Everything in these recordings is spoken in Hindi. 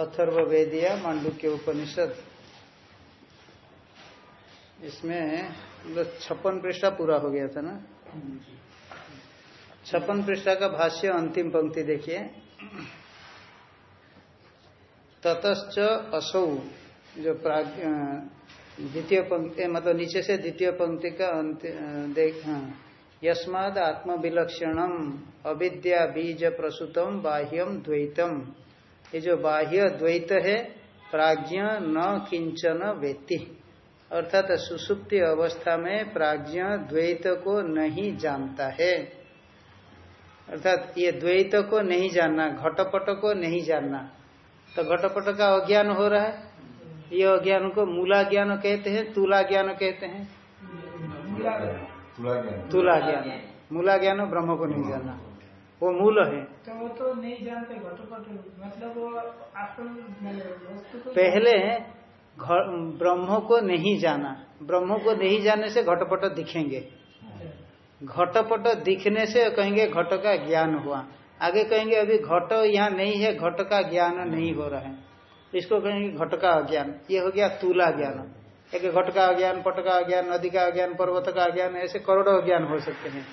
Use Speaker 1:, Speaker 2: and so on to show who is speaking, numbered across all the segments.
Speaker 1: अथर्वेदिया मांडुक्य उपनिषद। इसमें मतलब छप्पन पृष्ठा पूरा हो गया था ना? छप्पन पृष्ठा का भाष्य अंतिम पंक्ति देखिए। ततश्च असौ, जो द्वितीय पंक्ति मतलब नीचे से द्वितीय पंक्ति का देख हाँ। आत्मविलक्षणम, अविद्या बीज प्रसुतम बाह्यम द्वैतम। ये जो बाह्य द्वैत है प्राज्ञ न किंचन वेत्ति। अर्थात सुसुप्ति अवस्था में प्राज्ञ द्वैत को नहीं जानता है। अर्थात ये द्वैत को नहीं जानना घटपट को नहीं जानना तो घटपट का अज्ञान हो रहा है। ये अज्ञान को मूला ज्ञान कहते हैं तुला ज्ञान कहते हैं। तुला ज्ञान। मूला ज्ञान ब्रह्म को नहीं जानना। वो मूल है।
Speaker 2: तो वो तो नहीं जानते घटपट मतलब वो
Speaker 1: पहले ब्रह्म को नहीं जाना। ब्रह्म को नहीं जाने से घटपट दिखेंगे। घटपट दिखने से कहेंगे घट का ज्ञान हुआ। आगे कहेंगे अभी घट यहाँ नहीं है घट का ज्ञान नहीं हो रहा है। इसको कहेंगे घट का अज्ञान। ये हो गया तुला ज्ञान। एक घट का अज्ञान पट का अज्ञान नदी का अज्ञान पर्वत का अज्ञान ऐसे करोड़ों अज्ञान हो सकते हैं।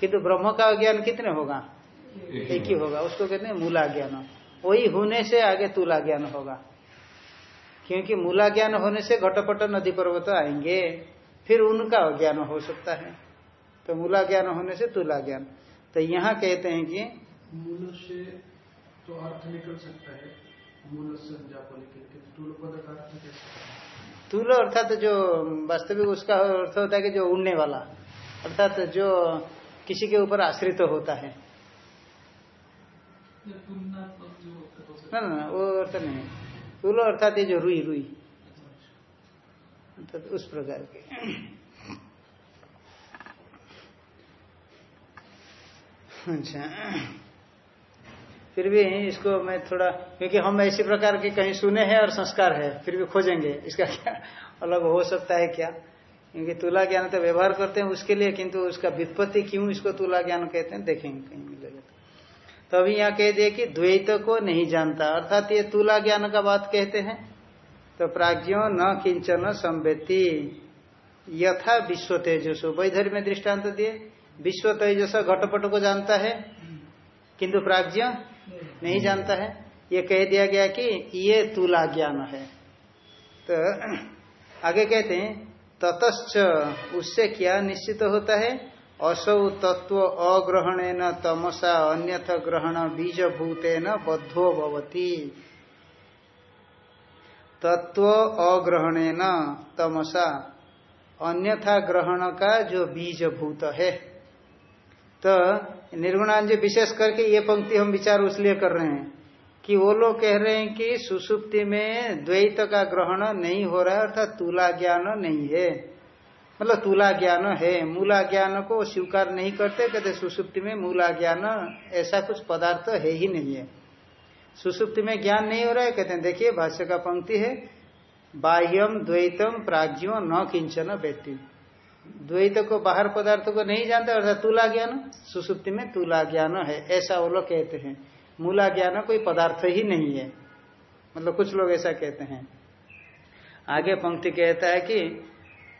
Speaker 1: किंतु ब्रह्म का अज्ञान कितने होगा? एक ही होगा। उसको कहते हैं मूला ज्ञान वही होने से आगे तुला ज्ञान होगा। क्योंकि मूला ज्ञान होने से घटपट नदी पर्वत आएँगे फिर उनका ज्ञान हो सकता है। तो मूला ज्ञान होने से तुला ज्ञान तो यहाँ कहते हैं कि
Speaker 3: मूल से तो अर्थ निकल सकता है। मूल
Speaker 1: तुल अर्थात जो वास्तविक उसका अर्थ होता है कि जो उड़ने वाला अर्थात जो किसी के ऊपर आश्रित तो होता है। ना ना वो अर्थ नहीं। है तुल अर्थात ये जो रुई रुई अर्थात उस प्रकार के। अच्छा। फिर भी इसको मैं थोड़ा, क्योंकि हम ऐसी प्रकार के कहीं सुने हैं और संस्कार है, फिर भी खोजेंगे। इसका क्या अलग हो सकता है क्या? क्योंकि तुला ज्ञान तो व्यवहार करते हैं उसके लिए, किंतु उसका वित्पत्ति क्यों इसको तुला ज्ञान कहते हैं, देखेंगे कहीं। तो अभी यहाँ कह दिए कि द्वैत को नहीं जानता। अर्थात ये तुला ज्ञान का बात कहते हैं। तो प्राज्ञो न किंचन संवेति यथा विश्व तेजसो वैधर में दृष्टांत दिए। विश्व तेजस घटपट को जानता है। किंतु प्राज्ञ नहीं जानता है। ये कह दिया गया कि ये तुला ज्ञान है। तो आगे कहते हैं, ततश्च, उससे क्या निश्चित होता है? असौ तत्व अग्रहण न तमसा अन्यथ ग्रहण बीज न बद्धो भवती। तत्व अग्रहण न तमसा अन्यथा ग्रहण का जो बीज भूत है। तो निर्गुणांज विशेष करके ये पंक्ति हम विचार उसलिए कर रहे हैं कि वो लोग कह रहे हैं कि सुसुप्ति में द्वैत का ग्रहण नहीं हो रहा है अर्थात तुला ज्ञान नहीं है। मतलब तुला ज्ञान है, मूला ज्ञान को स्वीकार नहीं करते, कहते सुसुप्ति में मूला ज्ञान ऐसा कुछ पदार्थ है ही नहीं है। सुसुप्ति में ज्ञान नहीं हो रहा है, कहते देखिए, भाष्य का पंक्ति है, बाह्यम द्वैतम प्राज्ञो न किंचन व्यक्ति। द्वैत को बाहर पदार्थ को नहीं जानते, अर्थात तुला ज्ञान, सुसुप्ति में तुला ज्ञान है, ऐसा वो लोग कहते हैं। मूला ज्ञान कोई पदार्थ ही नहीं है। मतलब कुछ लोग ऐसा कहते हैं। आगे पंक्ति कहता है कि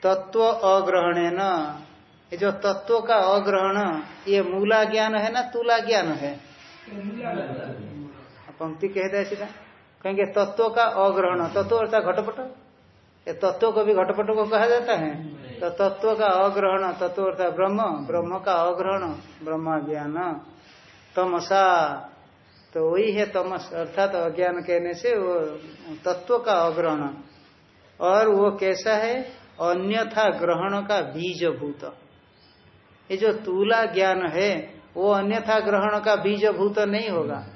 Speaker 1: तत्व अग्रहण है न? ये जो तत्व का अग्रहण ये मूला ज्ञान है ना तुला ज्ञान है? पंक्ति कहता है सीधा। कहेंगे तत्व का अग्रहण तत्व अर्थात घटपट? ये तत्व को भी घटपट को कहा जाता है। तो तत्व का अग्रहण तत्व अर्थात ब्रह्म ब्रह्म का अग्रहण ब्रह्म ज्ञान। तमसा तो वही है तमस अर्थात अज्ञान कहने से वो तत्व का अग्रहण। और वो कैसा है? अन्यथा ग्रहण का बीज भूत ये जो तुला ज्ञान है, वो अन्यथा ग्रहण का बीज भूत नहीं होगा।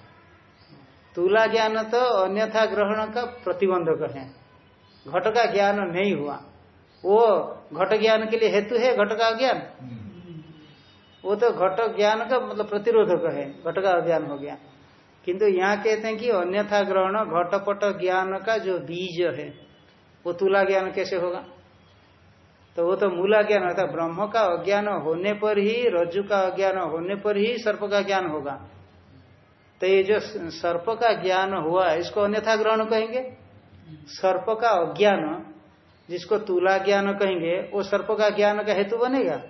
Speaker 1: तुला ज्ञान तो अन्यथा ग्रहण का प्रतिबंधक है। घट का ज्ञान नहीं हुआ। वो घट ज्ञान के लिए हेतु है, घट का ज्ञान वो तो घट ज्ञान का मतलब प्रतिरोधक है, घट का अज्ञान हो गया। किंतु यहाँ कहते हैं कि अन्यथा ग्रहण, घटपट ज्ञान का जो बीज है, वो तुला ज्ञान कैसे होगा? तो वो तो मूला ज्ञान होता ब्रह्म का अज्ञान होने पर ही, रज्जु का अज्ञान होने पर ही सर्प का ज्ञान होगा। तो ये जो सर्प का ज्ञान हुआ, इसको अन्यथा ग्रहण कहेंगे? सर्प का अज्ञान, जिसको तुला ज्ञान कहेंगे, वो सर्प का ज्ञान का हेतु बनेगा।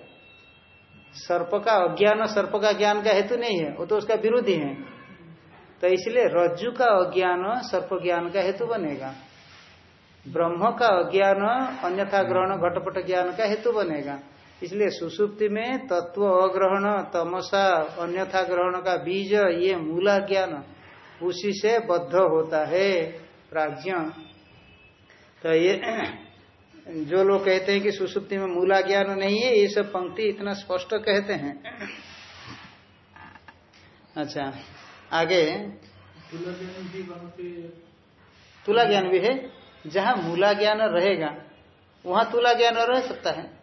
Speaker 1: सर्प का अज्ञान सर्प का ज्ञान का हेतु नहीं है, वो तो उसका विरोधी है। तो इसलिए रज्जु का अज्ञान सर्प ज्ञान का हेतु बनेगा। ब्रह्म का अज्ञान, अन्यथा ग्रहण, घटपट ज्ञान का हेतु बनेगा। इसलिए सुसुप्ति में तत्व अग्रहण, तमसा, अन्यथा ग्रहण का बीज, ये मूला ज्ञान, उसी से बद्ध होता है प्राज्ञ। तो ये जो लोग कहते हैं कि सुसुप्ति में मूला ज्ञान नहीं है, ये सब पंक्ति इतना स्पष्ट कहते हैं। अच्छा आगे। तुला ज्ञान भी है? जहाँ मूला ज्ञान रहेगा, वहाँ तुला ज्ञान रह सकता है।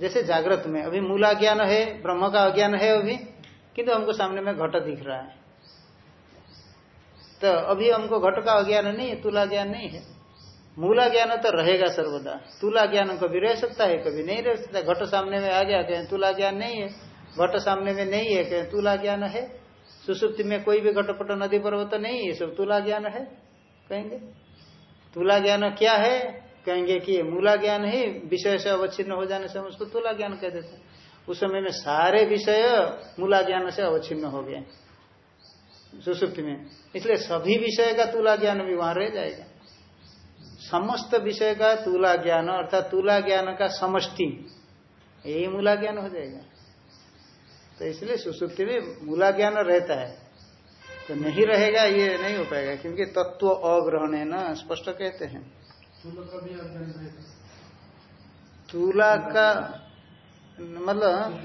Speaker 1: जैसे जागृत में, अभी मूला ज्ञान है, ब्रह्म का अज्ञान है अभी, किंतु हमको सामने में घट दिख रहा है। तो अभी हमको घट का अज्ञान नहीं है, तुला ज्ञान नहीं है। मूला ज्ञान तो रहेगा सर्वदा। तुला ज्ञान कभी रह सकता है, कभी नहीं रह सकता। घट सामने में आ गया, कहें तुला ज्ञान नहीं है। घट सामने में नहीं है, कहें तुला ज्ञान है। सुसुप्ति में कोई भी घटपट, नदी पर्वत नहीं है सब तुला ज्ञान है। कहेंगे? तुला ज्ञान क्या है? कहेंगे कि मूला ज्ञान ही विषय से अवच्छिन्न हो जाने से हम उसको तुला ज्ञान कह देते हैं। उस समय में सारे विषय मूला ज्ञान से अवच्छिन्न हो गए। सुसुप्ति में। इसलिए सभी विषय का तुला ज्ञान भी वहाँ रह जाएगा। समस्त विषय का तुला ज्ञान, अर्थात तुला ज्ञान का समष्टि, यही मूला ज्ञान हो जाएगा। तो इसलिए सुसुप्ति में मूला ज्ञान रहता है। तो नहीं रहेगा ये नहीं हो पाएगा क्योंकि तत्व अग्रहण है ना स्पष्ट कहते हैं। तुला का मतलब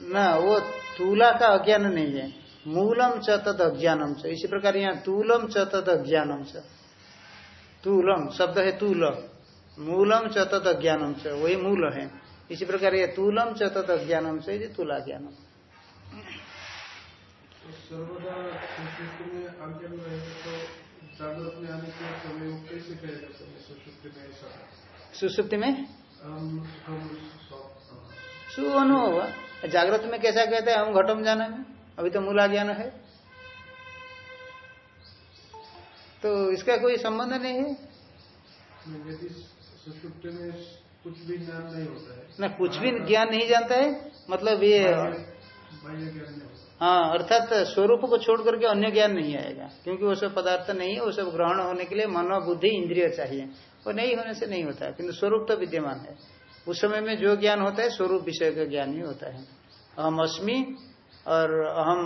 Speaker 1: ना वो तुला का अज्ञान नहीं है। मूलम च तद अज्ञानम च। इसी प्रकार यहाँ तूलम च तद अज्ञानम च। तूलम शब्द है तूल। मूलम च तद अज्ञानम च। वही मूल है। इसी प्रकार ये तूलम च तद अज्ञानम से तुला ज्ञानम
Speaker 3: सर्वदा में अज्ञान रहेगा तो जागृत में आने के समय कैसे सुषुप्ति में ऐसा?
Speaker 1: में? सु अनुभव हुआ। जागृत में कैसा कहते हैं हम घटम जाना में? अभी तो मूला ज्ञान है। तो इसका कोई संबंध नहीं है?
Speaker 3: यदि सुषुप्ति में कुछ भी ज्ञान नहीं होता है।
Speaker 1: ना कुछ भी ज्ञान नहीं जानता है? मतलब ये हाँ अर्थात स्वरूप को छोड़ करके अन्य ज्ञान नहीं आएगा, क्योंकि वो सब पदार्थ नहीं है, वो सब ग्रहण होने के लिए मनो बुद्धि इंद्रिय चाहिए। वो नहीं होने से नहीं होता किन्तु स्वरूप तो विद्यमान है। उस समय में जो ज्ञान होता है, स्वरूप विषय का ज्ञान ही होता है। अहम अस्मि और अहम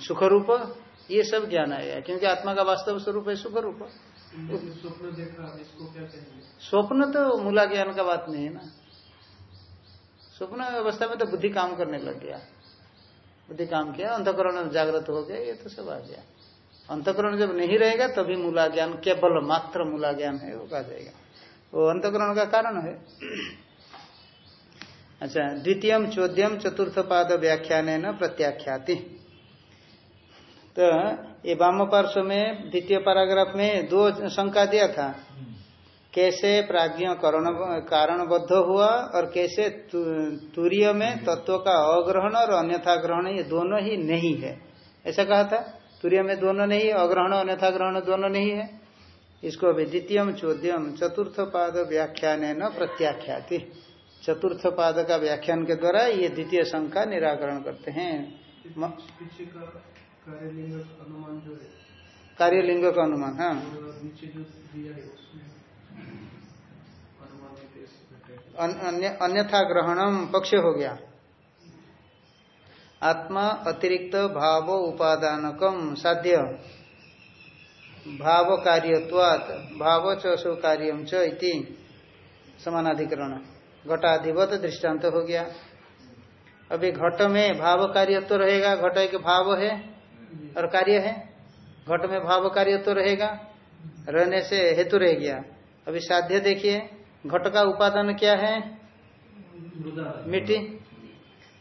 Speaker 1: सुख रूप ये सब ज्ञान आएगा क्योंकि आत्मा का वास्तव स्वरूप है सुख रूप
Speaker 3: स्वप्न
Speaker 1: तो मूला ज्ञान का बात नहीं है ना। स्वप्न अवस्था में तो बुद्धि काम करने लग गया। बुद्धि काम किया, अंतकरण जागृत हो गया, ये तो सब आ गया। अंतकरण जब नहीं रहेगा, तभी मूला ज्ञान केवल मात्र मूला ज्ञान है, वो कहा जाएगा। वो अंतकरण का कारण है। अच्छा द्वितीयम, चौद्यम चतुर्थ पाद व्याख्यान प्रत्याख्याति। तो ये वाम पार्श्व में, द्वितीय पैराग्राफ में दो शंका दिया था। कैसे प्राज्ञ कारणबद्ध हुआ और कैसे तूर्य में तत्व का अग्रहण और अन्यथा ग्रहण ये दोनों ही नहीं है। ऐसा कहा था? तूर्य में दोनों नहीं अग्रहण अन्यथा ग्रहण दोनों नहीं है। इसको अभी द्वितीयम चौद्यम चतुर्थ पाद व्याख्यान न प्रत्याख्याति। चतुर्थ पाद का व्याख्यान के द्वारा ये द्वितीय शंका निराकरण करते हैं। कार्यलिंग का अनुमान हाँ। अन्यथा ग्रहणम पक्ष हो गया। आत्मा अतिरिक्त भाव उपादानकम साध्य। भाव कार्यवात भाव चो कार्यम च समानाधिकरण। घटाधिपत दृष्टांत हो गया। अभी घट में भाव कार्य तो रहेगा, घट एक भाव है और कार्य है। घट में भाव कार्य तो रहेगा, रहने से हेतु रह गया। अभी साध्य देखिए। घट का उपादान क्या है? मिट्टी।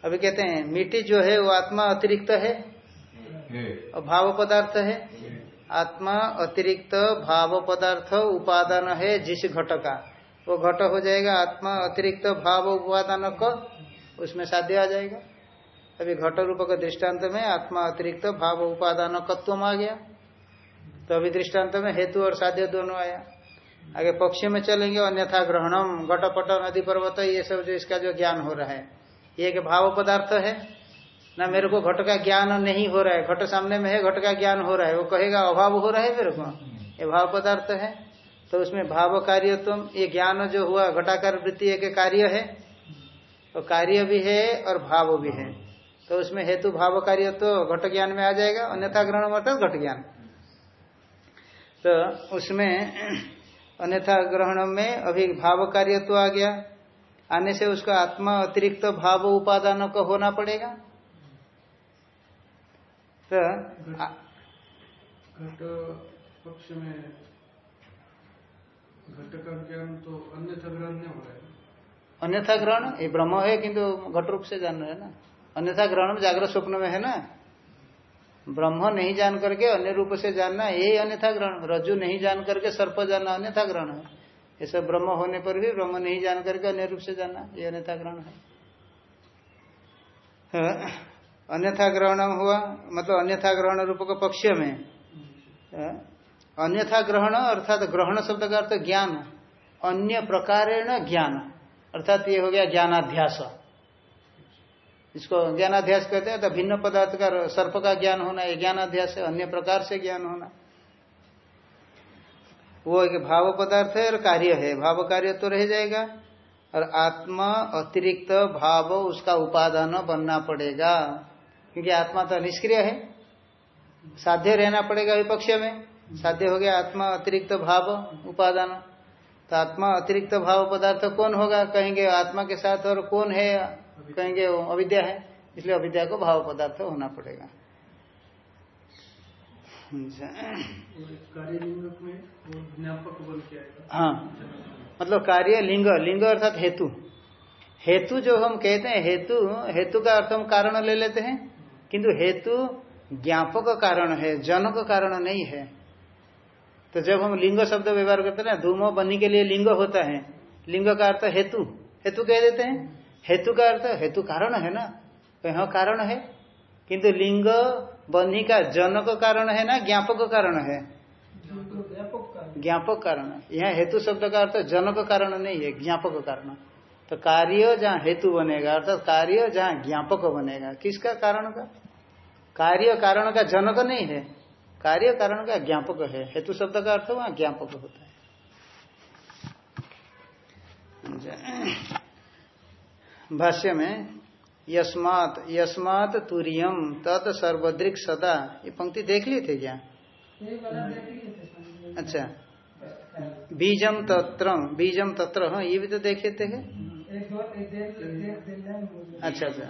Speaker 1: अभी कहते हैं मिट्टी जो है वो आत्मा अतिरिक्त है? और भाव पदार्थ है? आत्मा अतिरिक्त भाव पदार्थ उपादान है जिस घट का। वो घट हो जाएगा आत्मा अतिरिक्त भाव उपादान क उसमें साध्य आ जाएगा। अभी घट रूप का दृष्टांत में आत्मा अतिरिक्त भाव उपादान कत्व आ गया। तो अभी दृष्टांत में हेतु और साध्य दोनों आया। आगे पक्ष में चलेंगे अन्यथा ग्रहणम घटपट नदी पर्वत, ये सब जो इसका जो ज्ञान हो रहा है, ये एक भाव पदार्थ है। ना मेरे को घट का ज्ञान नहीं हो रहा है, घट सामने में है, घट का ज्ञान हो रहा है। वो कहेगा, अभाव हो रहा है मेरे को? ये भाव पदार्थ है। तो उसमें भाव कार्य तुम ये ज्ञान जो हुआ, घटाकार वृत्ति एक कार्य है। तो कार्य भी है और भाव भी है। तो उसमें हेतु भाव कार्य तो घट ज्ञान में आ जाएगा, अन्यथा ग्रहण मतलब घट ज्ञान। तो उसमें अन्यथा ग्रहण में अभी भाव कार्य तो आ गया। आने से उसका आत्मा अतिरिक्त भाव उपादान को होना पड़ेगा। तो
Speaker 3: घट पक्ष में घट का ज्ञान तो अन्यथा ग्रहण नहीं हो रहा है।
Speaker 1: अन्यथा ग्रहण? ये ब्रह्म है किंतु घट रूप से जान रहे हैं ना। अन्यथा ग्रहण जागृत स्वप्न में है ना? ब्रह्म नहीं जान करके अन्य रूप से जानना यही अन्यथा ग्रहण। रज्जु नहीं जान करके सर्प जानना अन्यथा ग्रहण है। सब ब्रह्म होने पर भी ब्रह्म नहीं जान करके अन्य रूप से जानना ये अन्यथा ग्रहण है। हाँ, अन्यथा ग्रहण हुआ मतलब अन्यथा ग्रहण रूप के पक्ष में। हाँ, अन्यथा ग्रहण अर्थात ग्रहण शब्द का अर्थ ज्ञान। अन्य प्रकार ज्ञान। अर्थात ये हो गया ज्ञानाध्यास इसको ज्ञानाध्यास कहते हैं तो भिन्न पदार्थ का सर्प का ज्ञान होना, ये ज्ञानाध्यास है, अन्य प्रकार से ज्ञान होना। वो एक भाव पदार्थ है और कार्य है। भाव कार्य तो रह जाएगा, और आत्मा अतिरिक्त भाव उसका उपादान बनना पड़ेगा। क्योंकि आत्मा तो निष्क्रिय है, साध्य रहना पड़ेगा विपक्ष में। साध्य हो गया आत्मा अतिरिक्त भाव उपादान। तो आत्मा अतिरिक्त भाव पदार्थ कौन होगा? कहेंगे आत्मा के साथ और कौन है कहेंगे अविद्या है इसलिए अविद्या को भाव पदार्थ होना पड़ेगा। हाँ। मतलब कार्य लिंग लिंग अर्थात हेतु। हेतु जो हम कहते हैं हेतु हेतु का अर्थ हम कारण ले लेते हैं किंतु हेतु ज्ञापक कारण है जनक कारण नहीं है। तो जब हम लिंग शब्द व्यवहार करते हैं ना धूमो बनी के लिए लिंग होता है। लिंग का अर्थ हेतु। हेतु कह देते हैं। हेतु का अर्थ, हेतु कारण है ना? हाँ कारण है। किंतु लिंग बनी का जनक कारण है ना? ज्ञापक कारण है। ज्ञापक कारण। यहाँ हेतु शब्द का अर्थ, जनक कारण नहीं है, ज्ञापक कारण। तो कार्य जहाँ हेतु बनेगा, अर्थात कार्य जहाँ ज्ञापक बनेगा, किसका कारण का? कार्य कारण का जनक नहीं है। कार्य कारण का ज्ञापक है। हेतु शब्द का अर्थ वहाँ ज्ञापक होता है। भाष्य में, यस्मात यस्मात तुरियम तत् सर्वद्रिक सदा। ये पंक्ति देख लिए थे क्या? अच्छा। बीजम तत्र बीजम तत्र हाँ ये भी तो देखे थे अच्छा अच्छा।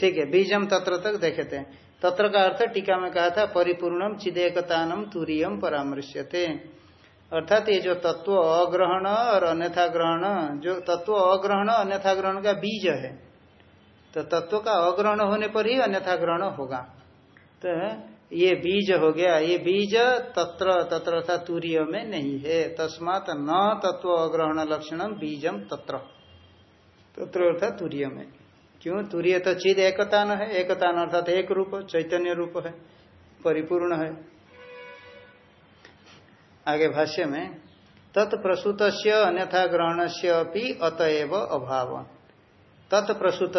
Speaker 1: ठीक है बीजम तत्र तक देखे थे तत्र का अर्थ टीका में कहा था परिपूर्णम चिदेकतानम तुरियम परामृश्यते। अर्थात ये जो तत्व अग्रहण और अन्यथा ग्रहण, जो तत्व अग्रहण, अन्यथा ग्रहण का बीज है तो तत्व का अग्रहण होने पर ही अन्यथा ग्रहण होगा। तो ये बीज हो गया, ये बीज तत्र तत्र था तूर्य में नहीं है, तस्मात न तत्व अग्रहण लक्षणम बीजम तत्र। तत्र अर्थात तूर्य में। क्यों? तूर्य तो चिद एकतान है, एकतान अर्थात एक रूप, चैतन्य रूप है, परिपूर्ण है। आगे भाष्य में तत्प्रसूत अन्यथा ग्रहण से अतएव अभाव। तत्प्रसूत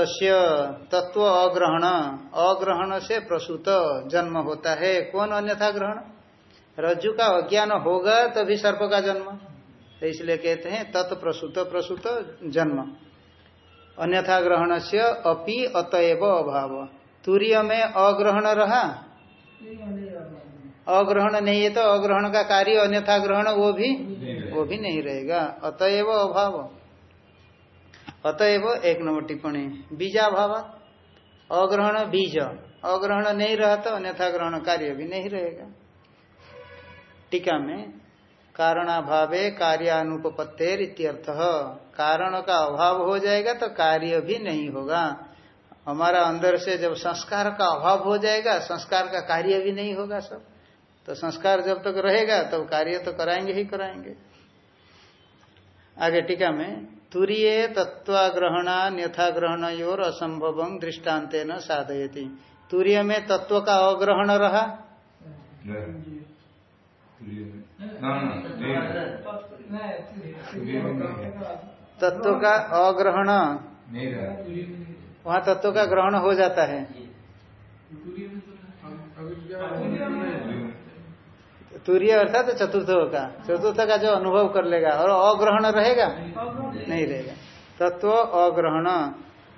Speaker 1: तत्व अग्रहण अग्रहण से प्रसूत जन्म होता है। कौन अन्यथा ग्रहण रज्जु का अज्ञान होगा तभी सर्प का जन्म। तो इसलिए कहते हैं तत्प्रसूत, प्रसूत जन्म। अन्यथा ग्रहण से अपि अतएव अभाव। तूर्य में अग्रहण रहा? अग्रहण नहीं है तो अग्रहण का कार्य अन्यथा ग्रहण वो भी वो भी नहीं रहेगा। अतएव अभाव। अतएव एक नंबर टिप्पणी। बीजाभाव। अग्रहण बीज। अग्रहण नहीं रहा तो अन्यथा ग्रहण कार्य भी नहीं रहेगा। टीका में कारणाभावे कार्यानुपत्तेर इत्यर्थ। कारण का अभाव हो जाएगा तो कार्य भी नहीं होगा। हमारा अंदर से जब संस्कार का अभाव हो जाएगा संस्कार का कार्य भी नहीं होगा सब। तो संस्कार जब तक रहेगा तब तो कार्य तो कराएँगे ही कराएँगे। आगे टीका में तुरीय तत्वाग्रहणान्यथा ग्रहण और असंभव दृष्टांत न साधयती। तुरीय में तत्व का अग्रहण रहा? तत्व का अग्रहण। वहाँ तत्व का ग्रहण हो जाता है। तुरीय अर्थात तो चतुर्थ का चतुर्थ का जो अनुभव कर लेगा, और अग्रहण रहेगा? नहीं रहेगा। तत्व अग्रहण।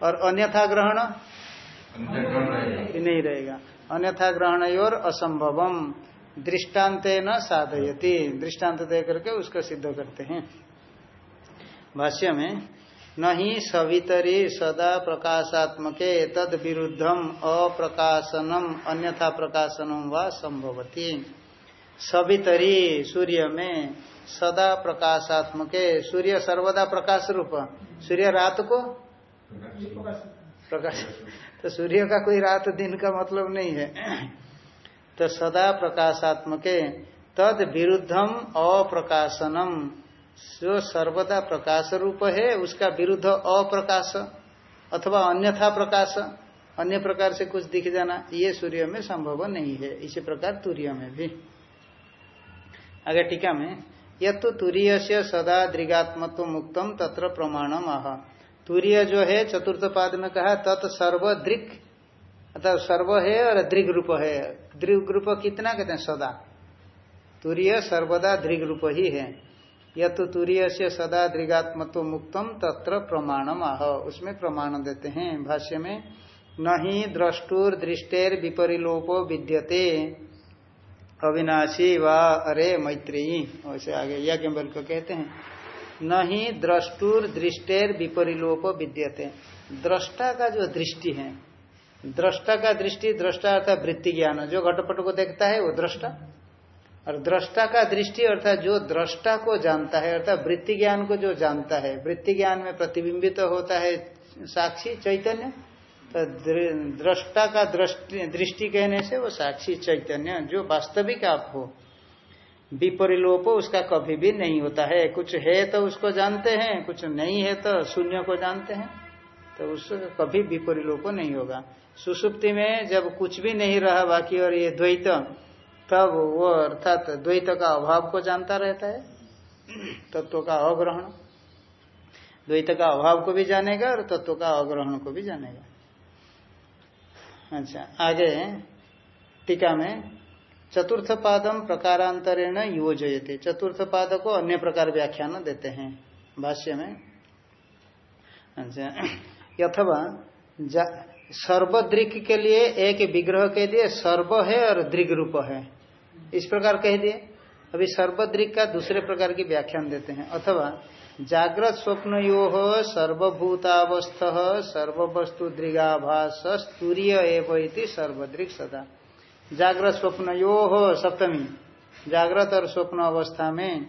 Speaker 1: और अन्यथा ग्रहण? नहीं रहेगा। अन्यथा ग्रहण और असंभवम। दृष्टांत न साधयती। दृष्टांत दे करके उसको सिद्ध करते हैं। भाष्य में न ही सवितरी सदा प्रकाशात्मके तद विरुद्धम अप्रकाशनम अन्यथा प्रकाशनम व संभवती। सवितरी सूर्य में सदा प्रकाशात्मके। सूर्य सर्वदा प्रकाश रूप सूर्य रात को? प्रकाश। तो सूर्य का कोई रात, दिन का मतलब नहीं है। तो सदा प्रकाशात्मक। तद विरुद्धम अप्रकाशनम। जो सर्वदा प्रकाश रूप है, उसका विरुद्ध अप्रकाश अथवा अन्यथा प्रकाश। अन्य प्रकार से कुछ दिख जाना, ये सूर्य में संभव नहीं है। इसी प्रकार तुर्य में भी। आगे टीका में यह तो तुरीय से सदा दृगात्मत्व मुक्तम तत्र प्रमाणम आह। तुरीय जो है, चतुर्थ पाद में कहा, तत् सर्वदृक अर्थात सर्व है और दृग रूप है। दृग रूप कितना कहते हैं? सदा। तुरीय सर्वदा दृग रूप ही है। यह तो तुरीय से सदा दृगात्मत्व मुक्तम तत्र प्रमाणम आह। उसमें प्रमाण देते हैं। भाष्य में, न ही द्रष्टुर दृष्टेर विपरिलोपो विद्यते। अविनाशी वा अरे मैत्री। वैसे आगे यज्ञ बल को कहते हैं। न ही द्रष्टुर दृष्टेर विपरिलोप विद्यते। दृष्टा का जो दृष्टि है दृष्टा का दृष्टि दृष्टा अर्थात वृत्ति ज्ञान। जो घटपट को देखता है वो दृष्टा और दृष्टा का दृष्टि अर्थात जो दृष्टा को जानता है, अर्थात वृत्ति ज्ञान को जो जानता है, वृत्ति ज्ञान में प्रतिबिंबित तो होता है साक्षी चैतन्य। तो दृष्टा का दृष्टि कहने से वो साक्षी चैतन्य जो वास्तविक आप हो। विपरिलोप उसका कभी भी नहीं होता है। कुछ है तो उसको जानते हैं, कुछ नहीं है तो शून्य को जानते हैं। तो उसका कभी विपरिलोप नहीं होगा। सुसुप्ति में जब कुछ भी नहीं रहा बाकी और ये द्वैत, तब वो अर्थात द्वैत का अभाव को जानता रहता है। तत्व का अग्रहण। द्वैत का अभाव को भी जानेगा और तत्व का अग्रहण को भी जानेगा। अच्छा आगे टीका में चतुर्थ पादम प्रकारांतरेण योजयते। चतुर्थ पाद को अन्य प्रकार व्याख्यान देते हैं, भाष्य में। अच्छा अथवा सर्वदृक के लिए एक विग्रह कह दिए, सर्व है और दृग रूप है। इस प्रकार कह दिए। अभी सर्वदृक का दूसरे प्रकार की व्याख्यान देते हैं। अथवा जागृत स्वप्न यो सर्वभूतावस्थ, सर्ववस्तु दृगाभास स्तूर्य एवं सर्वदृक सदा। जागृत स्वप्न यो सप्तमी। जागृत और स्वप्न अवस्था में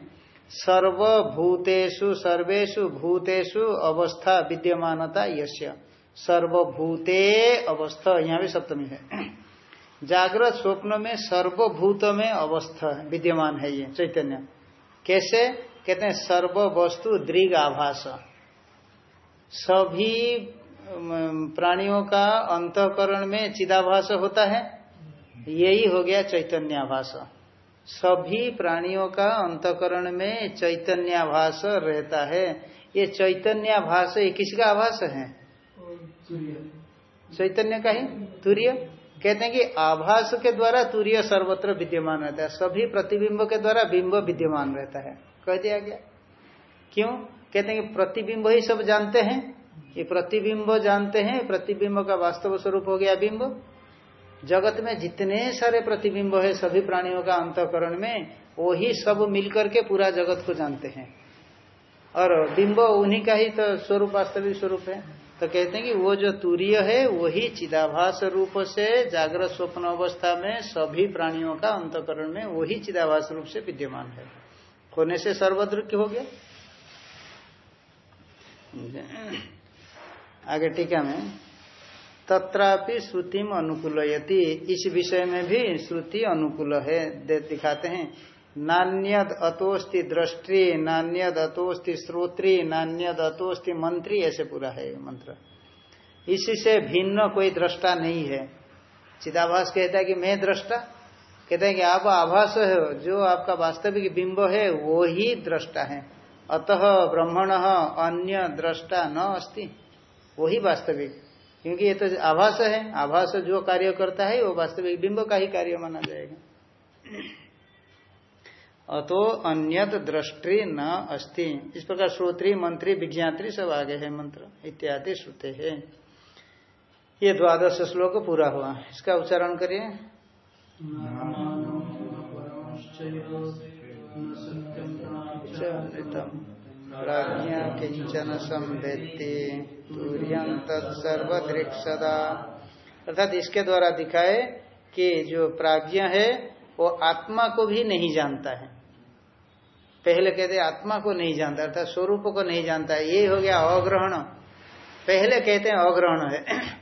Speaker 1: सर्वभूतेषु, सर्वेषु भूतेषु अवस्था विद्यमानता यश्य सर्वभूते अवस्था, यहाँ भी सप्तमी है। जागृत स्वप्न में सर्वभूत में अवस्था विद्यमान है ये, चैतन्य। कैसे? कहते हैं सर्व वस्तु दृग आभास। सभी प्राणियों का अंतकरण में चिदाभास होता है। यही हो गया चैतन्याभास। सभी प्राणियों का अंतकरण में चैतन्याभास रहता है। ये चैतन्याभास ये किसका आभास है? चैतन्य का ही? तूर्य। कहते हैं कि आभास के द्वारा तूर्य सर्वत्र विद्यमान रहता है। सभी प्रतिबिंब के द्वारा बिंब विद्यमान रहता है। कह दिया गया। क्यों? कहते हैं कि प्रतिबिंब ही सब जानते हैं। ये प्रतिबिंब जानते हैं, प्रतिबिंब का वास्तव स्वरूप हो गया बिंब। जगत में जितने सारे प्रतिबिंब है, सभी प्राणियों का अंतकरण में वो ही सब मिलकर के पूरा जगत को जानते हैं। और बिंब उन्हीं का ही तो स्वरूप, वास्तविक स्वरूप है। तो कहते हैं कि वो जो तूर्य है, वही चिदाभास रूप से, जागृत स्वप्न अवस्था में, सभी प्राणियों का अंतकरण में, वही चिदाभास रूप से विद्यमान है। होने से सर्वदृक्य हो गया? आगे टीका में, तत्रापि श्रुति अनुकूल इस विषय में भी श्रुति अनुकूल है दिखाते हैं। नान्यद अतोस्ति दृष्टि, नान्यद अतोस्ति श्रोत्री, नान्यद अतोस्ति मंत्री, ऐसे पूरा है मंत्र। इसी से भिन्न कोई दृष्टा नहीं है। चिदाभास कहता है कि मैं दृष्टा कहते हैं कि आप आभास हो, जो आपका वास्तविक बिंब है, वो ही दृष्टा है। अतः ब्रह्मण अन्य दृष्टा न अस्ति वही वास्तविक। क्योंकि ये तो आभास है। आभास जो कार्य करता है, वो वास्तविक बिंब का ही कार्य माना जाएगा। अतो अन्यत दृष्टि न अस्ति। इस प्रकार श्रोत्री, मंत्री, विज्ञात्री सब आगे है, मंत्र इत्यादि श्रुते है। ये द्वादश श्लोक पूरा हुआ। इसका उच्चारण करिए। प्राज्ञा किंचन संवेत्ति। तुर्यं तत्सर्वदृक्षदा अर्थात इसके द्वारा दिखाए कि जो प्राज्ञ है, वो आत्मा को भी नहीं जानता है। पहले कहते आत्मा को नहीं जानता, अर्थात स्वरूप को नहीं जानता है। ये हो गया अग्रहण। पहले कहते हैं अग्रहण है।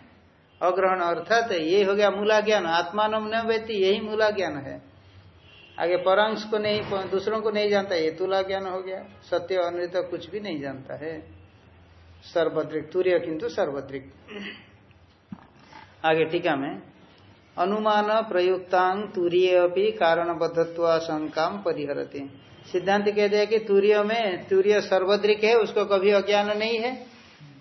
Speaker 1: अग्रहण अर्थात ये हो गया मूला ज्ञान आत्मान न यही मूला ज्ञान है। आगे परांश को नहीं दूसरों को नहीं जानता, ये तुला ज्ञान हो गया। सत्य अनृत कुछ भी नहीं जानता है। सर्वद्रिक, तूर्य किंतु सर्वद्रिक। आगे टीका में, अनुमान प्रयुक्तांग तूर्य अपनी कारणबद्धत्व शंका परिहरती। सिद्धांत कह दिया कि तूर्य में, तूर्य सर्वद्रिक है, उसको कभी अज्ञान नहीं है।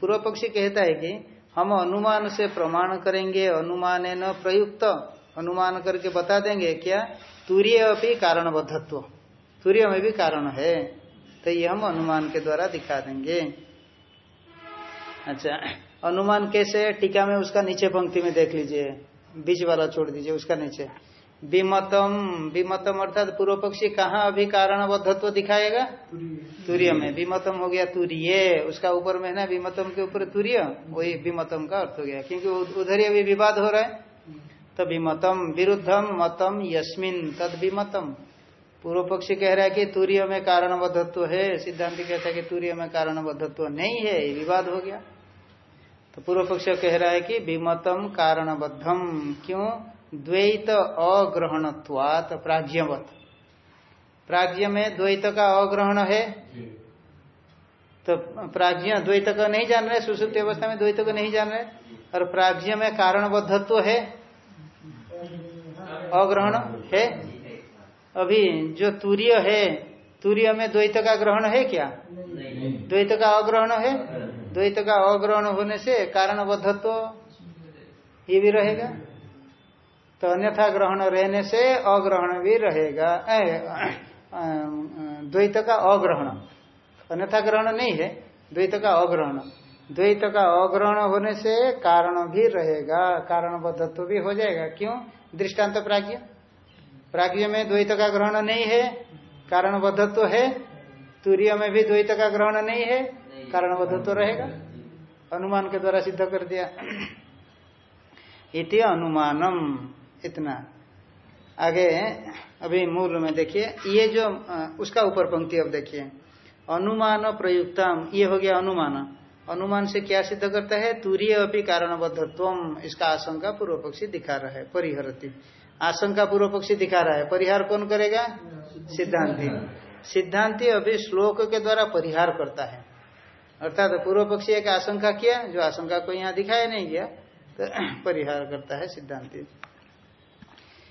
Speaker 1: पूर्व पक्षी कहता है कि हम अनुमान से प्रमाण करेंगे, अनुमान न प्रयुक्त, अनुमान करके बता देंगे, क्या? तूर्य अपनी कारणबद्धत्व। तूर्य में भी कारण है तो ये हम अनुमान के द्वारा दिखा देंगे। अच्छा अनुमान कैसे टीका में उसका नीचे पंक्ति में देख लीजिए, बीच वाला छोड़ दीजिए, उसका नीचे। विमतम विमतम अर्थात पूर्व पक्षी कहाँ अभी कारणबद्धत्व दिखाएगा? तूर्य। में। विमतम हो गया तूर्य। उसका ऊपर में है ना विमतम के ऊपर तूर्य? वही विमतम का अर्थ हो गया। क्योंकि उधर ही अभी विवाद हो रहा है। तो विमतम विरुद्धम मतम यस्मिन तद विमतम। पूर्व पक्षी कह रहा है कि तूर्य में कारणबद्धत्व है। सिद्धांत कहता है कि तूर्य में कारणबद्धत्व नहीं है। विवाद हो गया। तो पूर्व पक्ष कह रहा है कि विमतम कारणबद्धम। क्यों? द्वैत अग्रहणत्वात प्राज्ञवत। प्राज्ञ में द्वैत का अग्रहण है? तो प्राज्ञ द्वैत का नहीं जान रहे सुसुप्त अवस्था में द्वैत को नहीं जान रहे? और प्राज्ञ में कारणबद्धत्व है? अग्रहण है? अभी जो तूर्य है तूर्य में द्वैत का ग्रहण है क्या? द्वैत का अग्रहण है। द्वैत का अग्रहण होने से कारणबद्धत्व ये भी रहेगा? तो अन्यथा ग्रहण रहने से अग्रहण भी रहेगा। द्वैत का अग्रहण। अन्यथा ग्रहण नहीं है, द्वैत का अग्रहण। द्वैत का अग्रहण होने से कारण भी रहेगा, कारणबद्धत्व भी हो जाएगा। क्यों? दृष्टांत प्राज्ञ। प्राज्ञ में द्वैत का ग्रहण नहीं है, कारणबद्धत्व है। तूर्य में भी द्वैत का ग्रहण नहीं है, कारणबद्धत्व रहेगा। अनुमान के द्वारा सिद्ध कर दिया। इति अनुमानम। इतना। आगे, अभी मूल में देखिए, ये जो उसका ऊपर पंक्ति अब देखिए। अनुमान प्रयुक्तम, ये हो गया अनुमान। अनुमान से क्या सिद्ध करता है? तूर्य अपनी कारणबद्धत्व इसका आशंका पूर्व पक्षी दिखा रहा है, परिहरती। आशंका पूर्व पक्षी दिखा रहा है, परिहार कौन करेगा? सिद्धांति। सिद्धांति अभी श्लोक के द्वारा परिहार करता है। अर्थात तो पूर्व पक्षी एक आशंका किया, जो आशंका को यहाँ दिखाया नहीं गया तो परिहार करता है सिद्धांति।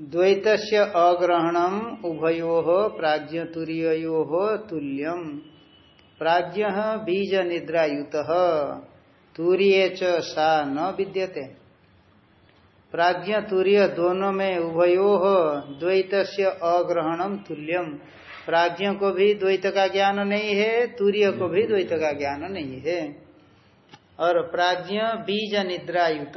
Speaker 1: द्वैत अग्रहणम उभयो प्राज्ञ तुरीयो तुल्यम। प्राज्ञ बीज निद्रायुत तूर्य च सा न विद्यते। प्राज्ञ तूर्य दोनों में उभयो द्वैत अग्रहणम तुल्यम। प्राज्ञ को भी द्वैत का ज्ञान नहीं है, तूर्य को भी द्वैत का ज्ञान नहीं है। और प्राज्ञ बीज निद्रा युत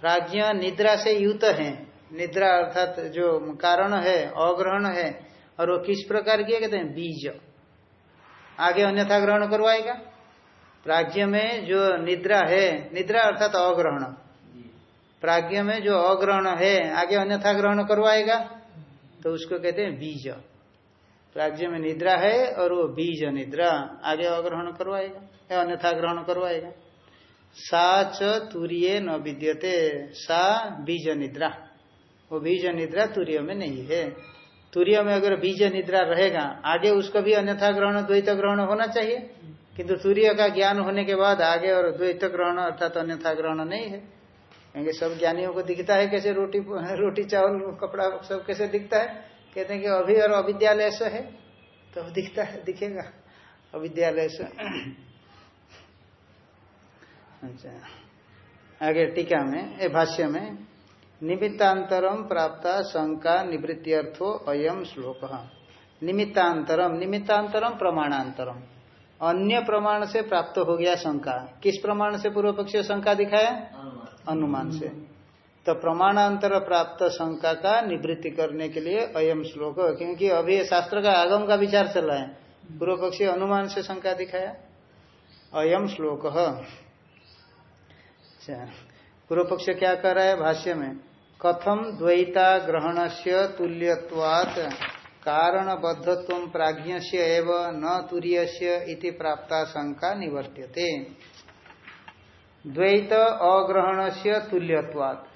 Speaker 1: प्राज्ञ निद्रा से युत है। निद्रा अर्थात जो कारण है, अग्रहण है, और वो किस प्रकार की कहते हैं? बीज। आगे अन्यथा ग्रहण करवाएगा। प्राज्ञ में जो निद्रा है, निद्रा अर्थात अग्रहण। प्राज्ञ में जो अग्रहण है, आगे अन्यथा ग्रहण करवाएगा तो उसको कहते हैं बीज। प्राज्ञ में निद्रा है और वो बीज निद्रा आगे अग्रहण करवाएगा, या अन्यथा ग्रहण करवाएगा। सा च तुरीय न विद्यते, सा बीज निद्रा। वो बीज निद्रा तुरीय में नहीं है। तूर्य में अगर बीज निद्रा रहेगा, आगे उसको भी अन्यथा ग्रहण, द्वैत ग्रहण होना चाहिए। किंतु सूर्य का ज्ञान होने के बाद आगे और द्वैत ग्रहण अर्थात अन्यथा ग्रहण नहीं है। क्योंकि सब ज्ञानियों को दिखता है कैसे रोटी रोटी, चावल, कपड़ा सब कैसे दिखता है। कहते हैं कि अभी और अविद्यालय से है तो दिखता है दिखेगा अविद्यालय से। अच्छा। आगे टीका में ए भाष्य में निमित्तांतरम प्राप्त शंका निवृत्ति निवृत्त्यर्थो अयम श्लोक। निमित्तांतरम निमित्तांतरम प्रमाणांतरम अन्य प्रमाण से प्राप्त हो गया शंका। किस प्रमाण से पूर्व पक्ष शंका दिखाया? अनुमान से। तो प्रमाणांतर प्राप्त शंका का निवृत्ति करने के लिए अयम श्लोक क्योंकि अभी शास्त्र का आगम का विचार चल रहा है। पूर्व पक्षी अनुमान से शंका दिखाया। अयम श्लोक अच्छा पूर्व पक्ष क्या कर रहा है भाष्य में? कथम द्वैता ग्रहण से तुल्यवात कारणबद्धत्व प्राज्ञ से न तुरीय इति प्राप्ता शंका निवर्त्यते। द्वैत अग्रहण से तुल्यवात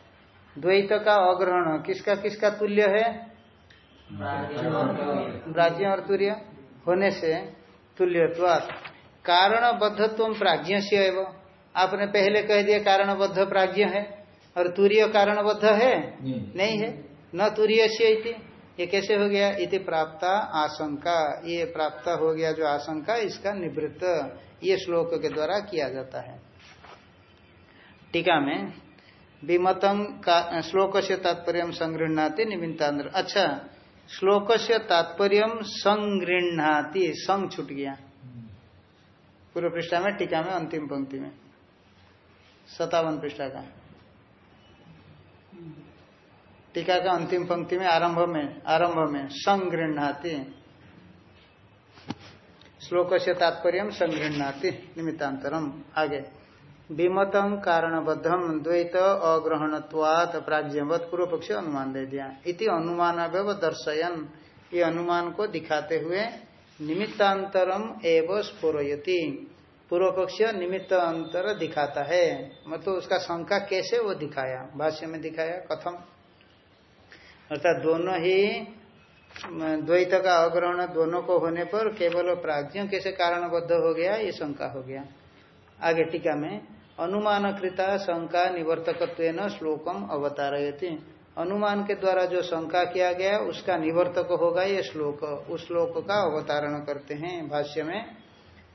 Speaker 1: द्वैत का अग्रहण। किसका किसका तुल्य है? प्राज्ञ और तुर्य होने से तुल्यत्वात। कारणबद्धत्व प्राज्ञ से आपने पहले कह दिया कारणबद्ध प्राज्ञ है, और तुरीय कारणबद्ध है? नहीं है। न तुरीय से ये कैसे हो गया? इति प्राप्त आशंका। ये प्राप्त हो गया जो आशंका, इसका निवृत्त। ये श्लोक के द्वारा किया जाता है। टीका में विमतम का श्लोक से तात्पर्य संगृहणाति निमित्तांध्र अच्छा श्लोक से तात्पर्य संगृहणाति संग छूट गया। पूर्व पृष्ठा में, टीका में, अंतिम पंक्ति में। सतावन पृष्ठा का। टीका का अंतिम पंक्ति में, आरंभ में आरंभ में, संगृहणाति। श्लोक से तात्पर्य संगृहणाति निमित्तांतरम आगे। विमतम कारणबद्धम द्वैत अग्रहणत्वात प्राज्ञवत पूर्व पक्ष अनुमान दे दिया। इति अनुमान दर्शयन। ये अनुमान को दिखाते हुए निमित्तांतरम एवं स्फुरयति। पूर्व पक्ष निमित्त अंतर दिखाता है। मतलब उसका शंका कैसे वो दिखाया? भाष्य में दिखाया, कथम। अर्थात दोनों ही द्वैत का अग्रहण दोनों को होने पर केवल प्राज्ञ कैसे कारणबद्ध हो गया, ये शंका हो गया। आगे टीका में अनुमान कृता शंका निवर्तकत्व श्लोकम अवतारयती। अनुमान के द्वारा जो शंका किया गया, उसका निवर्तक होगा ये श्लोक। उस श्लोक का अवतारण करते हैं भाष्य में।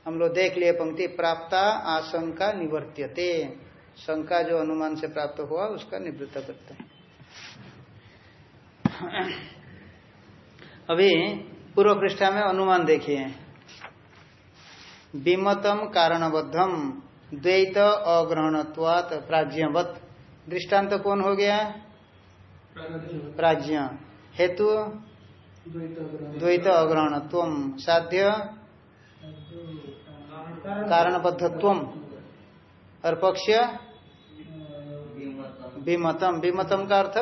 Speaker 1: हम लोग देख लिए पंक्ति, प्राप्ता आशंका निवर्त्यते। शंका जो अनुमान से प्राप्त हुआ, उसका निवृत्त करते हैं। अभी पूर्व पृष्ठा में अनुमान देखिए। विमतम कारणबद्धम। द्वैत अग्रहणत्वात प्राज्ञवत। दृष्टांत तो कौन हो गया? प्राज्ञ। हेतु? द्वैत अग्रहणत्व। साध्य? कारणबद्धत्व। और पक्ष? विमतम। विमतम का अर्थ?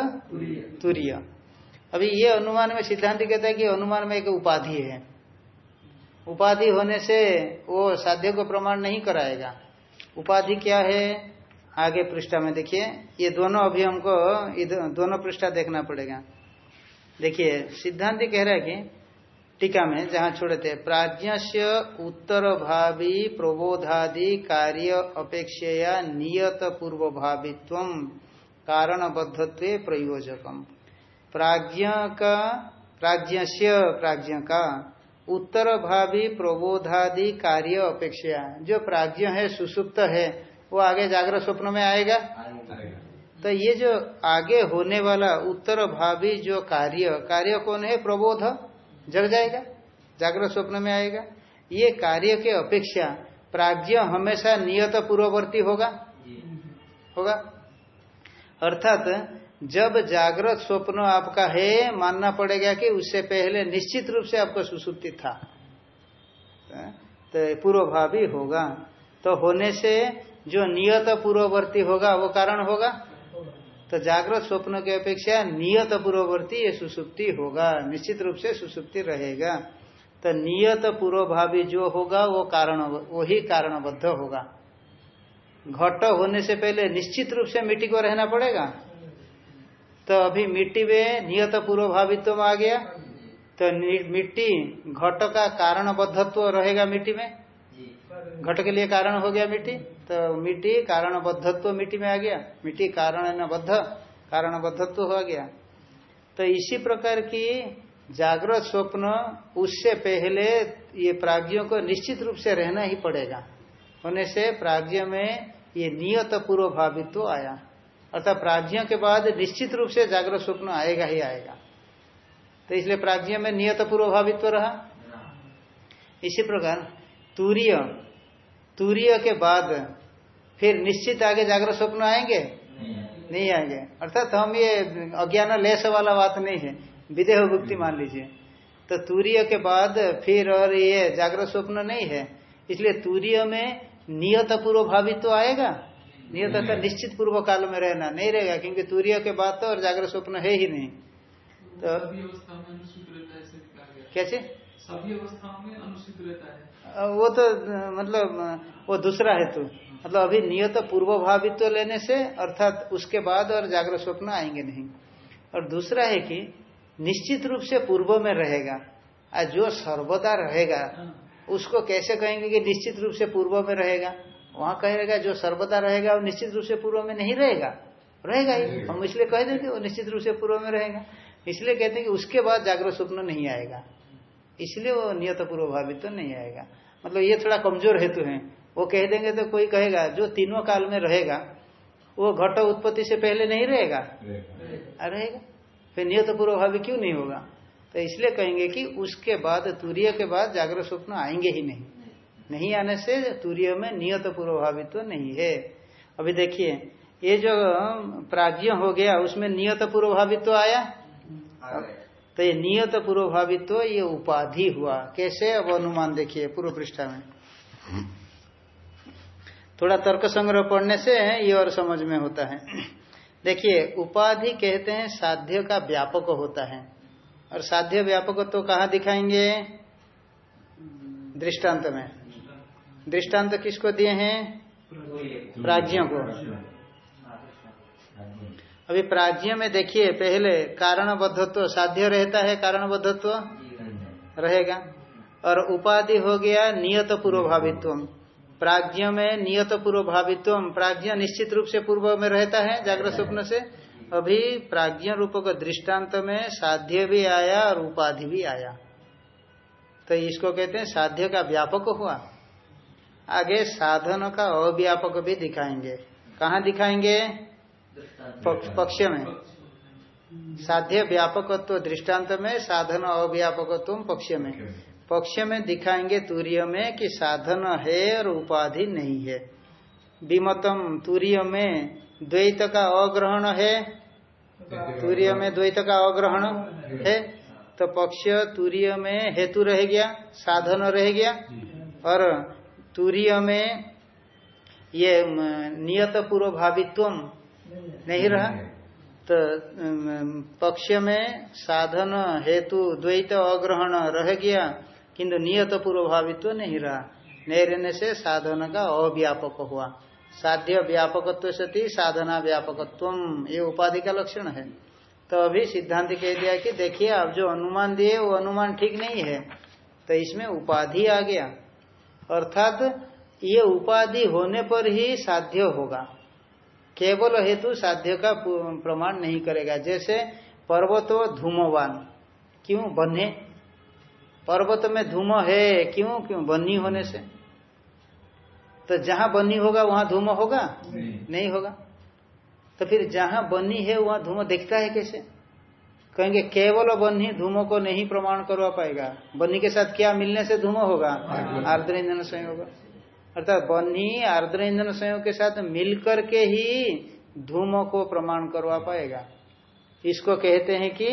Speaker 1: तुरीय। अभी ये अनुमान में सिद्धांत कहता है कि अनुमान में एक उपाधि है। उपाधि होने से वो साध्य को प्रमाण नहीं कराएगा। उपाधि क्या है? आगे पृष्ठा में देखिए। ये दोनों अभी हमको दोनों पृष्ठा देखना पड़ेगा। देखिए, सिद्धांत कह रहा है कि टीका में जहाँ छोड़े थे प्राज्ञ से उत्तर भावी प्रबोधादि कार्य अपेक्षया नियत पूर्व भावित्व कारणबद्धत्व प्रयोजकम। प्राज्ञ का प्राज्ञ से प्राज्ञ का उत्तर भावी प्रबोधादि कार्य अपेक्षा। जो प्राज्ञ है सुसुप्त है वो आगे जागृत स्वप्न में आएगा? तो ये जो आगे होने वाला उत्तर भावी जो कार्य कार्य कौन है? प्रबोध। जग जाएगा? जागृत स्वप्न में आएगा? ये कार्य के अपेक्षा प्राज्ञ हमेशा नियत पूर्ववर्ती होगा होगा। अर्थात जब जागृत स्वप्न आपका है, मानना पड़ेगा कि उससे पहले निश्चित रूप से आपका सुसुप्ति था। तो पूर्वभावी होगा। तो होने से जो नियत पूर्ववर्ती होगा, वो कारण होगा? तो जागृत स्वप्न के अपेक्षा नियत पूर्ववर्ती ये सुसुप्ति होगा, निश्चित रूप से सुसुप्ति रहेगा। तो नियत पूर्वभावी जो होगा, वो कारण, वही कारणबद्ध होगा। घट होने से पहले निश्चित रूप से मिट्टी को रहना पड़ेगा? तो अभी मिट्टी में नियत पूर्व पूर्वभावित्व आ गया। तो मिट्टी घट का कारणबद्धत्व रहेगा मिट्टी में? घट के लिए कारण हो गया मिट्टी। तो मिट्टी कारणबद्धत्व मिट्टी में आ गया। मिट्टी कारण बद्ध कारणबद्धत्व हो गया। तो इसी प्रकार की जागृत स्वप्न उससे पहले ये प्राज्ञों को निश्चित रूप से रहना ही पड़ेगा। होने से प्राज्ञ में ये नियत पूर्व भावित्व आया। अर्थात प्राज्ञ के बाद निश्चित रूप से जागृत स्वप्न आएगा ही आएगा। तो इसलिए प्राज्ञ में नियत पूर्व भावित्व रहा। इसी प्रकार तूर्य तूर्य के बाद फिर निश्चित आगे जागृत स्वप्न आएँगे? नहीं आएँगे। अर्थात हम ये अज्ञान लेस वाला बात नहीं है, विदेह भुक्ति मान लीजिए। तो तूर्य के बाद फिर और ये जागृत स्वप्न नहीं है, इसलिए तूर्य में नियत पूर्व भावित्व आएगा? नियत का निश्चित पूर्व काल में रहना नहीं रहेगा क्योंकि तूर्य के बाद तो और जागृत स्वप्न है ही नहीं। तो कैसे?
Speaker 3: सभी अवस्थाओं में रहता है।
Speaker 1: वो तो मतलब वो दूसरा हेतु। मतलब अभी नियत पूर्व भावित्व लेने से अर्थात उसके बाद और जागृत स्वप्न आएँगे नहीं। और दूसरा है कि निश्चित रूप से पूर्व में रहेगा। और जो सर्वदा रहेगा उसको कैसे कहेंगे कि निश्चित रूप से पूर्व में रहेगा? वहाँ कहेगा जो सर्वदा रहेगा वो निश्चित रूप से पूर्व में नहीं रहेगा। रहेगा ही। हम इसलिए कह देते वो निश्चित रूप से पूर्व में रहेगा। इसलिए कहते हैं कि उसके बाद जागरूक स्वप्न नहीं आएगा। इसलिए वो नियत पूर्व भावित तो नहीं आएगा। मतलब ये थोड़ा कमज़ोर हेतु है। वो कह देंगे तो कोई कहेगा जो तीनों काल में रहेगा वो घट उत्पत्ति से पहले नहीं रहेगा? रहेगा। फिर नियत पूर्व भावी क्यों नहीं होगा? तो इसलिए कहेंगे कि उसके बाद तूर्य के बाद जागरूक स्वप्न आएँगे ही नहीं। नहीं आने से तूर्य में नियत पूर्व भावित्व तो नहीं है। अभी देखिए ये जो प्राज्ञ हो गया उसमें नियत पूर्व भावित्व तो आया तो ये नियत पूर्व भावित्व तो ये उपाधि हुआ। कैसे? अब अनुमान देखिए पूर्व पृष्ठा में। थोड़ा तर्क संग्रह पढ़ने से ये और समझ में होता है। देखिए उपाधि कहते हैं साध्य का व्यापक होता है। और साध्य व्यापक तो कहा दिखाएँगे? दृष्टांत में। दृष्टांत किसको दिए हैं? प्राज्ञों को। अभी प्राज्ञ में देखिए, पहले कारणबद्धत्व साध्य रहता है, कारणबद्धत्व रहेगा। और उपाधि हो गया नियत पूर्वभावित्व प्राज्ञ में नियत पूर्वभावित्व प्राज्ञ निश्चित रूप से पूर्व में रहता है, जागृत स्वप्न से। अभी प्राज्ञ रूप का दृष्टांत में साध्य भी आया और उपाधि भी आया। तो इसको कहते हैं साध्य का व्यापक हुआ। आगे साधन का अव्यापक भी दिखाएँगे। कहा दिखाएँगे? पक्ष में। साध्य व्यापकत्व दृष्टांत में, साधन अव्यापकत्व पक्ष में। पक्ष में दिखाएँगे तूर्य में कि साधन है और उपाधि नहीं है। विमतम, तूर्य में द्वैत का अग्रहण है। तूर्य में द्वैत का अग्रहण है। तो पक्ष तूर्य में हेतु रह गया, साधन रह गया। और तूर्य में ये नियत पूर्व भावित्व नहीं रहा तो पक्ष में साधन हेतु द्वैत अग्रहण रह गया किंतु नियत पूर्व भावित्व नहीं रहा। नहीं रहने से साधन का अव्यापक हुआ। साध्य व्यापकत्व सती साधना व्यापकत्व ये उपाधि का लक्षण है। तो अभी सिद्धांत कह दिया कि देखिए आप जो अनुमान दिए वो अनुमान ठीक नहीं है। तो इसमें उपाधि आ गया। अर्थात ये उपाधि होने पर ही साध्य होगा। केवल हेतु साध्य का प्रमाण नहीं करेगा। जैसे पर्वत धूमवान क्यों बने पर्वत में धूम है क्यों क्यों बनी होने से? तो जहाँ बनी होगा वहाँ धूम होगा? नहीं, नहीं होगा। तो फिर जहाँ बनी है वहाँ धूम दिखता है कैसे? कहेंगे केवल बनी धूमो को नहीं प्रमाण करवा पाएगा। बनी के साथ क्या मिलने से धूमो होगा? आर्द्र। ईंधन स्वयं होगा। अर्थात बन्ही आर्द्र ईंधन संयोग के साथ मिलकर के ही धूम को प्रमाण करवा पाएगा। इसको कहते हैं कि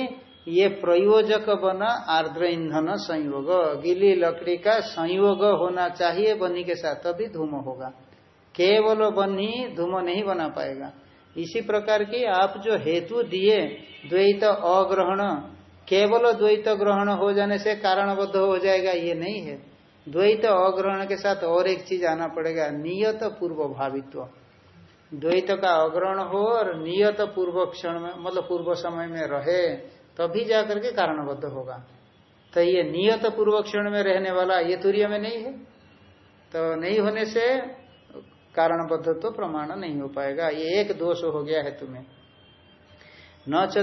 Speaker 1: ये प्रयोजक बना आर्द्र ईंधन संयोग। गीली लकड़ी का संयोग होना चाहिए बन्ही के साथ तभी धूम होगा। केवल बन्ही धूम नहीं बना पाएगा। इसी प्रकार की आप जो हेतु दिए द्वैत अग्रहण, केवल द्वैत ग्रहण हो जाने से कारणबद्ध हो जाएगा, ये नहीं है। द्वैत अग्रहण के साथ और एक चीज़ आना पड़ेगा, नियत पूर्व भावित्व। द्वैत का अग्रहण हो और नियत पूर्व क्षण में मतलब पूर्व समय में रहे, तभी तो जाकर के कारणबद्ध होगा। तो ये नियत पूर्व क्षण में रहने वाला, ये तुरीय में नहीं है। तो नहीं होने से कारणबद्ध तो प्रमाण नहीं हो पाएगा। ये एक दोष हो गया है तुम्हें। न च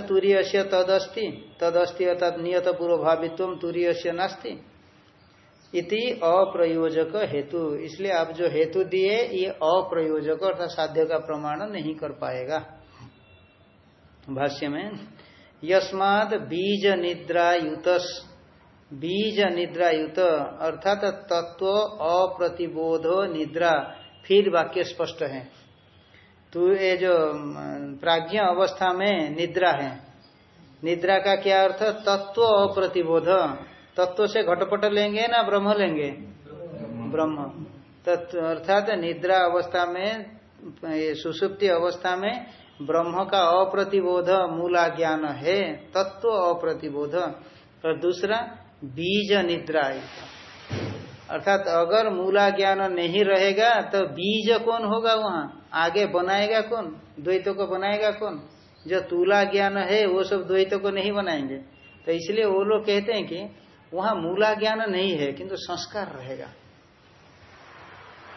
Speaker 1: से तदस्ति तदस्ति अर्थात नियत पूर्व भावित्व तुरीय से नास्ती। इति अप्रयोजक हेतु। इसलिए आप जो हेतु दिए, ये अप्रयोजक अर्थात साध्य का प्रमाण नहीं कर पाएगा। भाष्य में, यस्माद बीज निद्रा युत बीज निद्रा युत अर्थात तत्व अप्रतिबोध निद्रा। फिर वाक्य स्पष्ट है। तो ये जो प्राज्ञ अवस्था में निद्रा है। निद्रा का क्या अर्थ? तत्व अप्रतिबोध। तत्व से घटपट लेंगे ना ब्रह्म लेंगे? ब्रह्म। तत्व अर्थात निद्रा अवस्था में सुसुप्ति अवस्था में ब्रह्म का अप्रतिबोध मूला ज्ञान है। तत्व अप्रतिबोध। और दूसरा, बीज निद्रा अर्थात अगर मूला ज्ञान नहीं रहेगा तो बीज कौन होगा वहाँ? आगे बनाएगा कौन? द्वैतों को बनाएगा कौन? जो तुला ज्ञान है, वो सब द्वैतों को नहीं बनाएँगे। तो इसलिए वो लोग कहते हैं कि वहाँ मूला ज्ञान नहीं है, किंतु संस्कार रहेगा।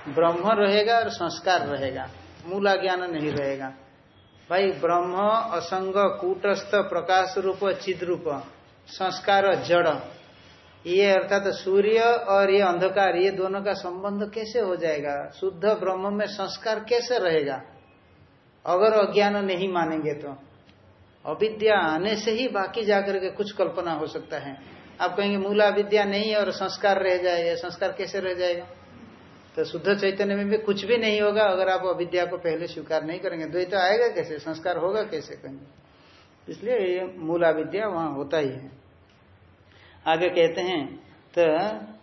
Speaker 1: ब्रह्म रहेगा और संस्कार रहेगा। मूला ज्ञान नहीं रहेगा। भाई, ब्रह्म, असंग, कूटस्थ, प्रकाश रूप, चिद रूप, संस्कार जड़। ये अर्थात तो सूर्य और ये अंधकार, ये दोनों का संबंध कैसे हो जाएगा? शुद्ध ब्रह्म में संस्कार कैसे रहेगा? अगर अज्ञान नहीं मानेंगे तो। अविद्या आने से ही बाकी जाकर के कुछ कल्पना हो सकता है। आप कहेंगे, मूला विद्या नहीं और संस्कार रह जाए संस्कार कैसे रह जाएगा? तो शुद्ध चैतन्य में भी कुछ भी नहीं होगा अगर आप अविद्या को पहले स्वीकार नहीं करेंगे। द्वैत आएगा कैसे? संस्कार होगा कैसे कहेंगे? इसलिए ये मूला विद्या वहाँ होता ही है। आगे कहते हैं तो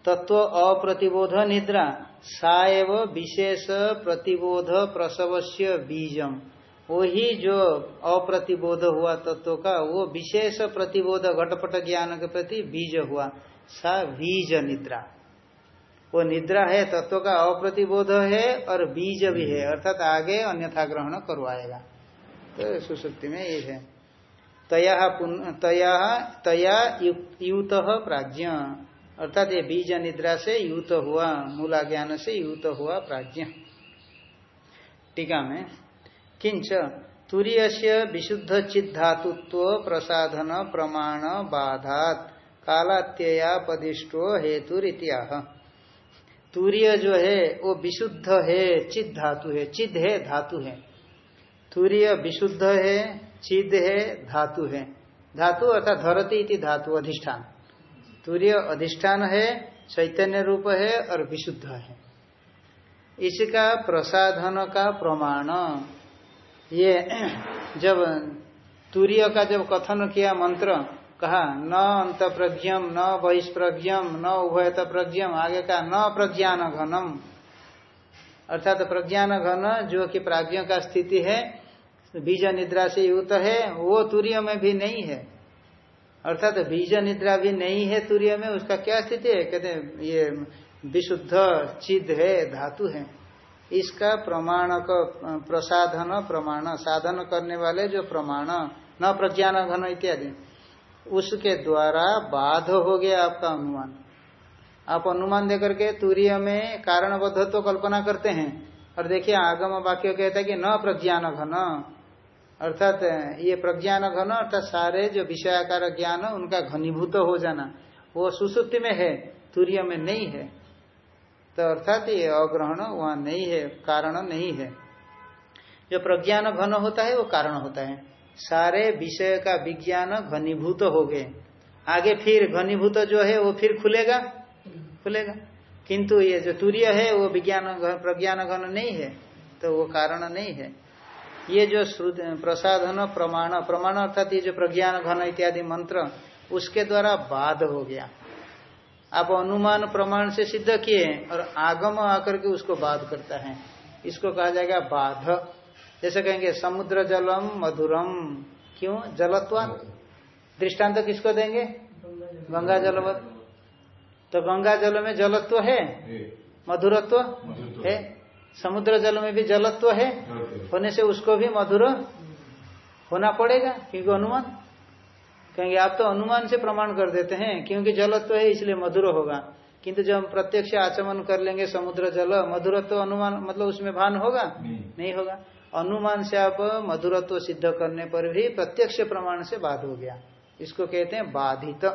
Speaker 1: तत्व अप्रतिबोध निद्रा साएव विशेष प्रतिबोध प्रसव से बीजम। वही जो अप्रतिबोध हुआ तत्व का, वो विशेष प्रतिबोध घटपट ज्ञान के प्रति बीज हुआ, सा बीज निद्रा। वो निद्रा है, तत्व का अप्रतिबोध है और बीज भी है, अर्थात आगे अन्यथा ग्रहण करवाएगा। तो सुसुप्ति में ये है। तया तया तया युत प्राज्ञ। अर्थात ये बीज निद्रा से युत हुआ मूला ज्ञान से युत हुआ प्राज्ञ। टीका में, किंच तुरीय से विशुद्ध चिद्धातुत्व प्रसाधन प्रमाण बाधात, कालात्यया पदिष्टो हेतुरीत्याह तूर्य जो है, वो विशुद्ध है चिद धातु है चिद है, धातु है। तूर्य विशुद्ध है चिद है, धातु है। धातु अर्थात धरती इति धातु, अधिष्ठान। तूर्य अधिष्ठान है, चैतन्य रूप है और विशुद्ध है। इसका प्रसाधन का प्रमाण। ये जब तूर्य का जब कथन किया मंत्र, कहा, न अंत प्रज्ञम न बहिष्प्रज्ञम, न उभयत प्रज्ञम, आगे का न प्रज्ञान घनम। अर्थात प्रज्ञान घन, जो कि प्राज्ञ का स्थिति है बीज निद्रा से युक्त है, वो तूर्य में भी नहीं है। अर्थात तो बीज निद्रा भी नहीं है तूर्य में, उसका क्या स्थिति है? कहते हैं, ये विशुद्ध चिद है, धातु है। इसका प्रमाण प्रसाधन, प्रमाण, साधन करने वाले जो प्रमाण, न प्रज्ञान घन इत्यादि, उसके द्वारा बाध हो गया आपका अनुमान। आप अनुमान देकर के तूर्य में कारणबद्ध तो कल्पना करते हैं, और देखिए आगम वाक्य कहता है कि न प्रज्ञान घन। अर्थात ये प्रज्ञान घन अर्थात सारे जो विषयाकार ज्ञान, उनका घनीभूत हो जाना, वो सुसुप्ति में है, तूर्य में नहीं है। तो अर्थात, ये अग्रहण वहाँ नहीं है, कारण नहीं है। जो प्रज्ञान घन होता है, वो कारण होता है। सारे विषय का विज्ञान घनीभूत हो गए। आगे फिर घनीभूत जो है, वो फिर खुलेगा? खुलेगा। किंतु ये जो तुर्य है, वो विज्ञान प्रज्ञान घन नहीं है तो वो कारण नहीं है। ये जो प्रसाधन प्रमाण प्रमाण अर्थात ये जो प्रज्ञान घन इत्यादि मंत्र उसके द्वारा बाध हो गया। आप अनुमान प्रमाण से सिद्ध किए और आगम आकर के उसको बाध करता है। इसको कहा जाएगा बाध। जैसे कहेंगे समुद्र जलम मधुरम। क्यों? जलत्वा दृष्टांत तो किसको देंगे? गंगा जलवत तो गंगा जल में जलत्व है? मधुरत्व। है। समुद्र जल में भी जलत्व है होने से उसको भी मधुर होना पड़ेगा क्योंकि अनुमान। कहेंगे आप तो अनुमान से प्रमाण कर देते हैं क्योंकि जलत्व है इसलिए मधुर होगा। किंतु जब हम प्रत्यक्ष आचमन कर लेंगे समुद्र जल मधुरत्व अनुमान मतलब उसमें भान होगा? नहीं, नहीं होगा। अनुमान से आप मधुरत्व तो सिद्ध करने पर भी प्रत्यक्ष प्रमाण से बाध हो गया। इसको कहते हैं बाधित।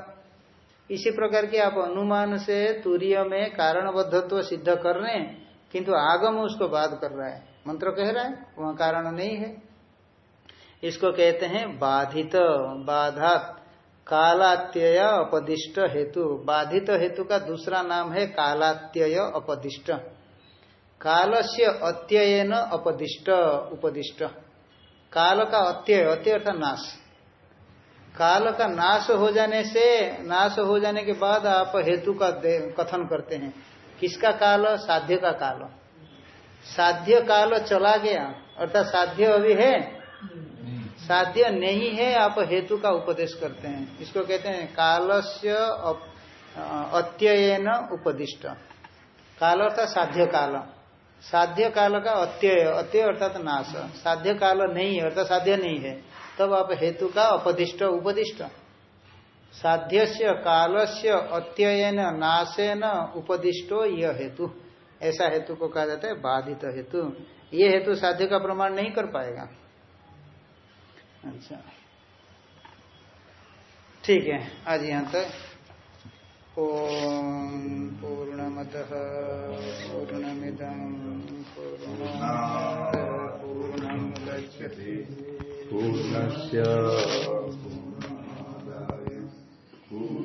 Speaker 1: इसी प्रकार की आप अनुमान से तूर्य में कारणबद्धत्व सिद्ध कर रहे हैं किंतु आगम उसको बाध कर रहा है। मंत्र कह रहा है, वह कारण नहीं है। इसको कहते हैं बाधित, बाधात, कालात्यय अपदिष्ट हेतु। बाधित हेतु का दूसरा नाम है कालात्यय अपदिष्ट। काल से अत्ययन अपदिष्ट, उपदिष्ट। काल का अत्यय अत्यय अर्थात नाश। काल का नाश हो जाने से, नाश हो जाने के बाद आप हेतु का कथन करते हैं। किसका काल? साध्य का काल। साध्य काल चला गया, अर्थात साध्य अभी है। साध्य नहीं है, आप हेतु का उपदेश करते हैं। इसको कहते हैं कालस्य अत्ययन उपदिष्ट। काल अर्थात साध्य काल। साध्य काल का अत्यय अत्यय अर्थात नाश। साध्य काल नहीं है, अर्थात साध्य नहीं है। तब आप हेतु का अपदिष्ट, उपदिष्ट। साध्य से काल से अत्ययन नाशेन उपदिष्टो यह हेतु। ऐसा हेतु को कहा जाता है, बाधित हेतु। ये हेतु साध्य का प्रमाण नहीं कर पाएगा। अच्छा। ठीक है, आज यहाँ तक। ओम पूर्णमत पूर्णमिदम पूर्ण
Speaker 4: पूर्णस्य Ooh.